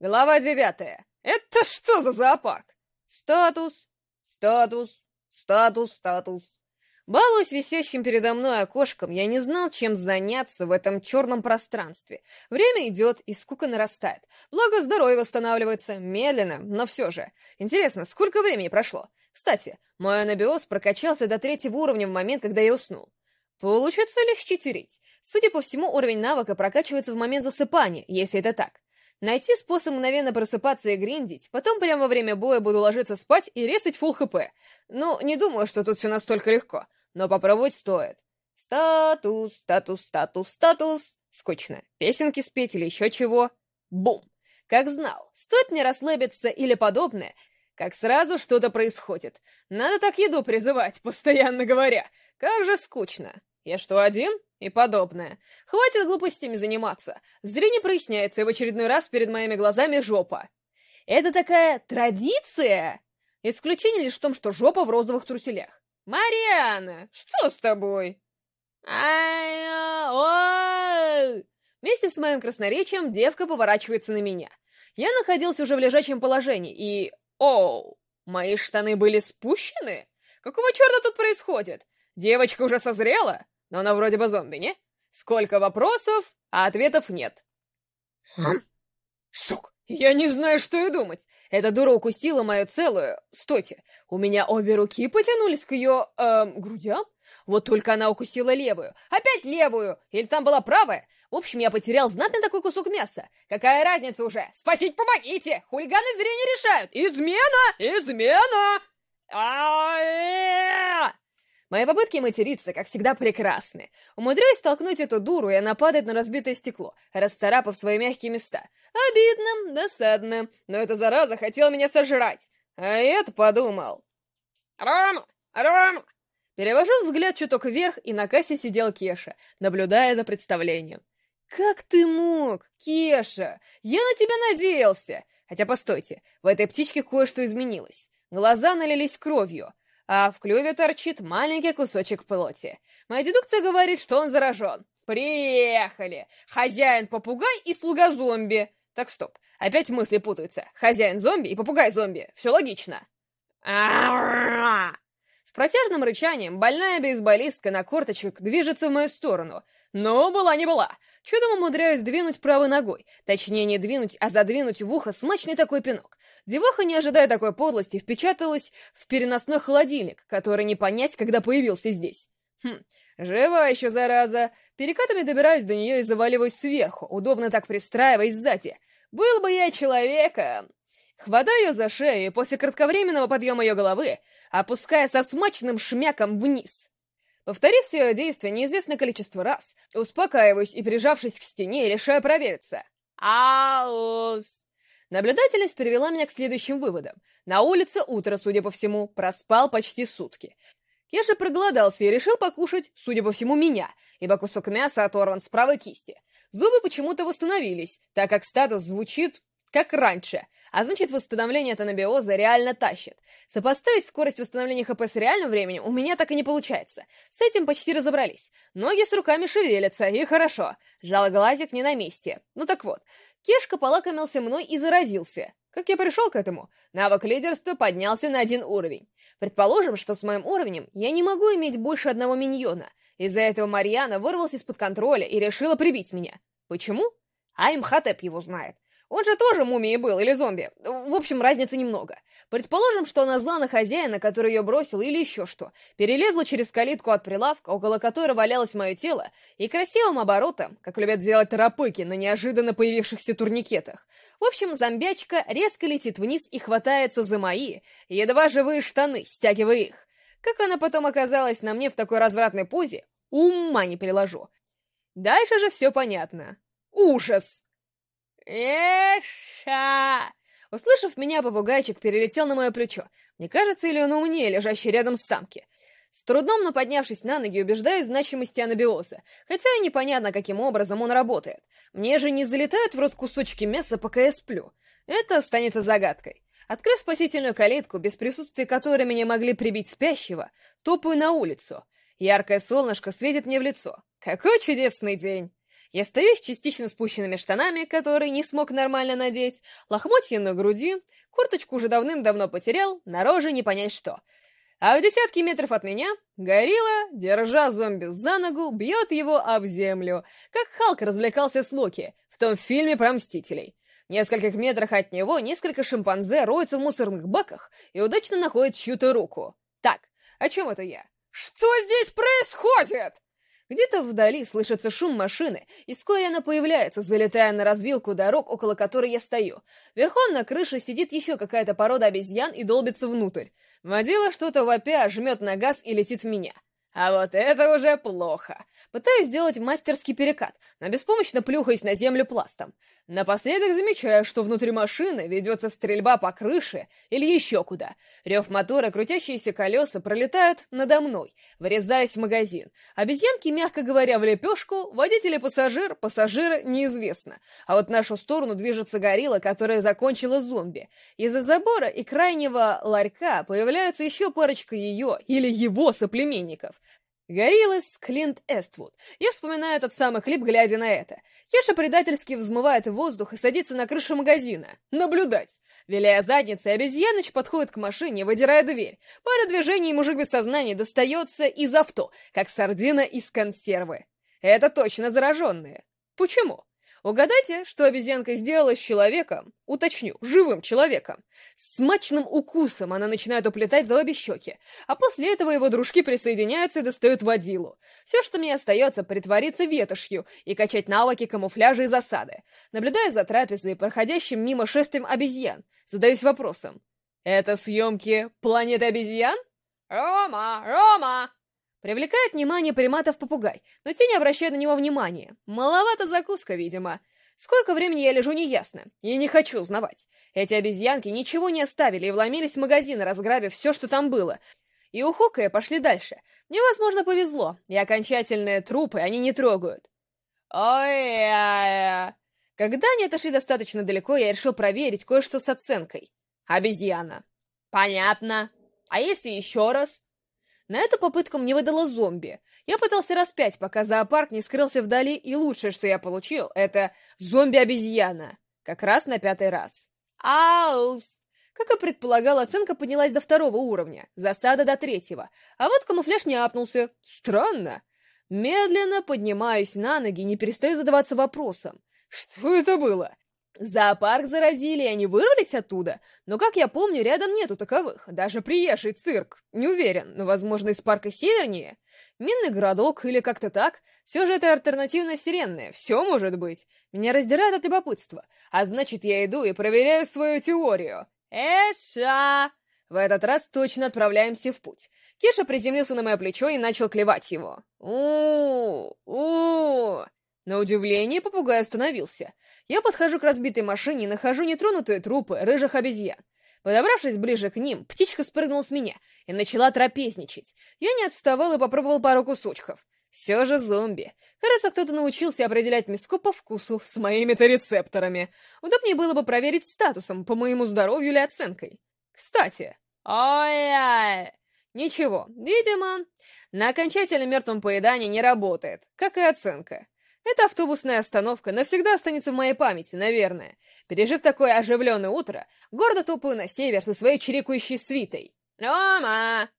Глава девятая. Это что за зоопарк? Статус, статус, статус, статус. Балуясь висящим передо мной окошком, я не знал, чем заняться в этом черном пространстве. Время идет, и скука нарастает. Благо, здоровье восстанавливается, медленно, но все же. Интересно, сколько времени прошло? Кстати, мой анабиоз прокачался до третьего уровня в момент, когда я уснул. Получится ли счетерить? Судя по всему, уровень навыка прокачивается в момент засыпания, если это так. Найти способ мгновенно просыпаться и гриндить, потом прямо во время боя буду ложиться спать и резать фул хп. Ну, не думаю, что тут все настолько легко но попробовать стоит. Статус, статус, статус, статус. Скучно. Песенки спеть или еще чего. Бум. Как знал, стоит мне расслабиться или подобное, как сразу что-то происходит. Надо так еду призывать, постоянно говоря. Как же скучно. Я что, один? И подобное. Хватит глупостями заниматься. Зрение проясняется, и в очередной раз перед моими глазами жопа. Это такая традиция? Исключение лишь в том, что жопа в розовых труселях. «Мариана, что с тобой?» ай Вместе с моим красноречием девка поворачивается на меня. Я находился уже в лежачем положении, и... Оу! Мои штаны были спущены? Какого черта тут происходит? Девочка уже созрела? Но она вроде бы зомби, не? Сколько вопросов, а ответов нет. Хм? Шок! Я не знаю, что и думать. Эта дура укусила мою целую... Стойте, у меня обе руки потянулись к ее... Эм, грудям? Вот только она укусила левую. Опять левую! Или там была правая? В общем, я потерял знатный такой кусок мяса. Какая разница уже? Спасите, помогите! Хулиганы зря не решают! Измена! Измена! а Мои попытки материться, как всегда, прекрасны. Умудряюсь столкнуть эту дуру, и она падает на разбитое стекло, расцарапав свои мягкие места. Обидно, досадно, но эта зараза хотела меня сожрать. А я-то подумал. «Рома! Рома!» Перевожу взгляд чуток вверх, и на кассе сидел Кеша, наблюдая за представлением. «Как ты мог, Кеша? Я на тебя надеялся!» Хотя, постойте, в этой птичке кое-что изменилось. Глаза налились кровью, а в клюве торчит маленький кусочек плоти. Моя дедукция говорит, что он заражен. Приехали! Хозяин-попугай и слуга-зомби. Так, стоп. Опять мысли путаются. Хозяин-зомби и попугай-зомби. Все логично. С протяжным рычанием больная бейсболистка на корточках движется в мою сторону. Но была не была. Чудом умудряюсь двинуть правой ногой. Точнее, не двинуть, а задвинуть в ухо смачный такой пинок. Деваха, не ожидая такой подлости, впечаталась в переносной холодильник, который не понять, когда появился здесь. Хм, жива еще, зараза. Перекатами добираюсь до нее и заваливаюсь сверху, удобно так пристраиваясь сзади. Был бы я человеком. Хватаю ее за шею и после кратковременного подъема ее головы, опуская со смачным шмяком вниз. Повторив все ее действие неизвестное количество раз, успокаиваюсь и, прижавшись к стене, решаю провериться. Аус! Наблюдательность привела меня к следующим выводам. На улице утро, судя по всему, проспал почти сутки. Я же проголодался и решил покушать, судя по всему, меня, ибо кусок мяса оторван с правой кисти. Зубы почему-то восстановились, так как статус звучит как раньше, а значит восстановление от анабиоза реально тащит. Сопоставить скорость восстановления ХП с реальным временем у меня так и не получается. С этим почти разобрались. Ноги с руками шевелятся, и хорошо. Жал глазик не на месте. Ну так вот, Кешка полакомился мной и заразился. Как я пришел к этому? Навык лидерства поднялся на один уровень. Предположим, что с моим уровнем я не могу иметь больше одного миньона. Из-за этого Марьяна вырвалась из-под контроля и решила прибить меня. Почему? А Имхотеп его знает. Он же тоже мумией был, или зомби. В общем, разницы немного. Предположим, что она зла на хозяина, который ее бросил, или еще что. Перелезла через калитку от прилавка, около которой валялось мое тело, и красивым оборотом, как любят делать тарапыки на неожиданно появившихся турникетах. В общем, зомбячка резко летит вниз и хватается за мои, едва живые штаны, стягивая их. Как она потом оказалась на мне в такой развратной позе, ума не приложу. Дальше же все понятно. Ужас! «Эша!» Услышав меня, попугайчик перелетел на мое плечо. Не кажется, или он умнее, лежащий рядом с самки? С трудом, но поднявшись на ноги, убеждаюсь в значимости анабиоза, хотя и непонятно, каким образом он работает. Мне же не залетают в рот кусочки мяса, пока я сплю. Это останется загадкой. Открыв спасительную калитку, без присутствия которой меня могли прибить спящего, топаю на улицу. Яркое солнышко светит мне в лицо. Какой чудесный день! Я стою с частично спущенными штанами, которые не смог нормально надеть, лохмотья на груди, курточку уже давным-давно потерял, на роже не понять что. А в десятки метров от меня горилла, держа зомби за ногу, бьет его об землю, как Халк развлекался с Локи в том фильме про Мстителей. В нескольких метрах от него несколько шимпанзе роются в мусорных баках и удачно находят чью-то руку. Так, о чем это я? Что здесь происходит? Где-то вдали слышится шум машины, и вскоре она появляется, залетая на развилку дорог, около которой я стою. Верхом на крыше сидит еще какая-то порода обезьян и долбится внутрь. Водила что-то вопя, жмет на газ и летит в меня. А вот это уже плохо. Пытаюсь сделать мастерский перекат, но беспомощно плюхаясь на землю пластом. Напоследок замечаю, что внутри машины ведется стрельба по крыше или еще куда. Рев мотора, крутящиеся колеса пролетают надо мной, врезаясь в магазин. Обезьянки, мягко говоря, в лепешку, водитель и пассажир, пассажира неизвестно. А вот в нашу сторону движется горилла, которая закончила зомби. Из-за забора и крайнего ларька появляются еще парочка ее или его соплеменников. Гориллас Клинт Эствуд. Я вспоминаю этот самый клип, глядя на это. Кеша предательски взмывает в воздух и садится на крышу магазина. Наблюдать. Виляя задницей, обезьяныч подходит к машине, выдирая дверь. Пара движений, и мужик без сознания достается из авто, как сардина из консервы. Это точно зараженные. Почему? Угадайте, что обезьянка сделала с человеком, уточню, живым человеком. С смачным укусом она начинает уплетать за обе щеки, а после этого его дружки присоединяются и достают водилу. Все, что мне остается, притвориться ветошью и качать навыки камуфляжа и засады. Наблюдая за трапезой и проходящим мимо шествием обезьян, задаюсь вопросом. Это съемки «Планеты обезьян»? «Рома! Рома!» Привлекает внимание приматов попугай, но те не обращают на него внимания. Маловато закуска, видимо. Сколько времени я лежу, неясно. Я не хочу узнавать. Эти обезьянки ничего не оставили и вломились в магазин, разграбив все, что там было. И ухукая пошли дальше. Мне, возможно, повезло, и окончательные трупы они не трогают. Ой-я-я. Когда они отошли достаточно далеко, я решил проверить кое-что с оценкой. Обезьяна. Понятно. А если еще раз? На эту попытку мне выдало зомби. Я пытался раз пять, пока зоопарк не скрылся вдали, и лучшее, что я получил, это зомби-обезьяна. Как раз на пятый раз. Аус! Как и предполагал, оценка поднялась до второго уровня, засада до третьего, а вот камуфляж не апнулся. Странно. Медленно поднимаюсь на ноги, не перестаю задаваться вопросом. Что это было? Зоопарк заразили, и они вырвались оттуда. Но, как я помню, рядом нету таковых. Даже приезжий цирк. Не уверен, но, возможно, из парка севернее. Минный городок или как-то так. Все же это альтернативная вселенная. Все может быть. Меня раздирает от любопытства. А значит, я иду и проверяю свою теорию. Эша! В этот раз точно отправляемся в путь. Кеша приземлился на мое плечо и начал клевать его. У-у-у. На удивление попугай остановился. Я подхожу к разбитой машине и нахожу нетронутые трупы рыжих обезьян. Подобравшись ближе к ним, птичка спрыгнула с меня и начала трапезничать. Я не отставал и попробовал пару кусочков. Все же зомби. Кажется, кто-то научился определять мяско по вкусу с моими-то рецепторами. Удобнее было бы проверить статусом, по моему здоровью или оценкой. Кстати, ой-ой, ничего, видимо, на окончательно мертвом поедании не работает, как и оценка. Эта автобусная остановка навсегда останется в моей памяти, наверное. Пережив такое оживленное утро, гордо топаю на север со своей чирикающей свитой. «Рома!»